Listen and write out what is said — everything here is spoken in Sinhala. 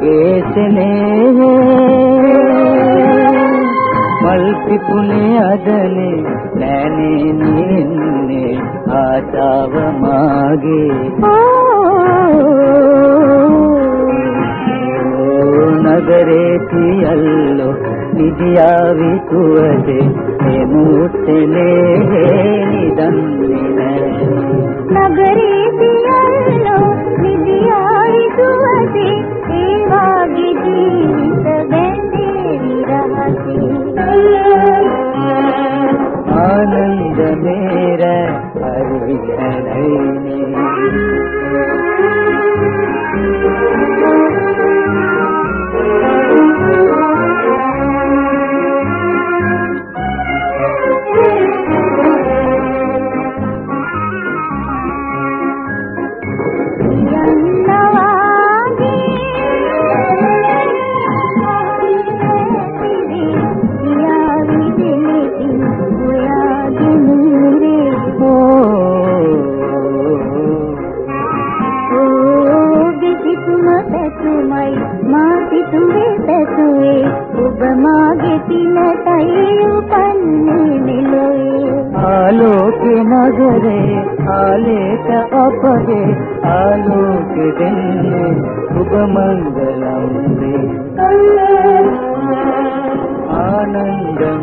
ඒ පෙම් කුමාරී ආනන්ද මේර හරි හැදයිනේ ආගේ ස්නේහේ මල් පිපුනේ අදනේ නෑනේ නින්නේ ආශාව මාගේ. නගරේ පියල්ලෝ නිදියාවි කුවදේ මේ මුත්තනේ නිදන්නේ ရိယ ඔබ මාගේ පිනටයි උපන්නේ මෙලොවේ. ආලෝක නගරේ ආලේක අපගේ ආලෝක දෙන්නේ සුබ මංගලම් වේ. ආනන්ද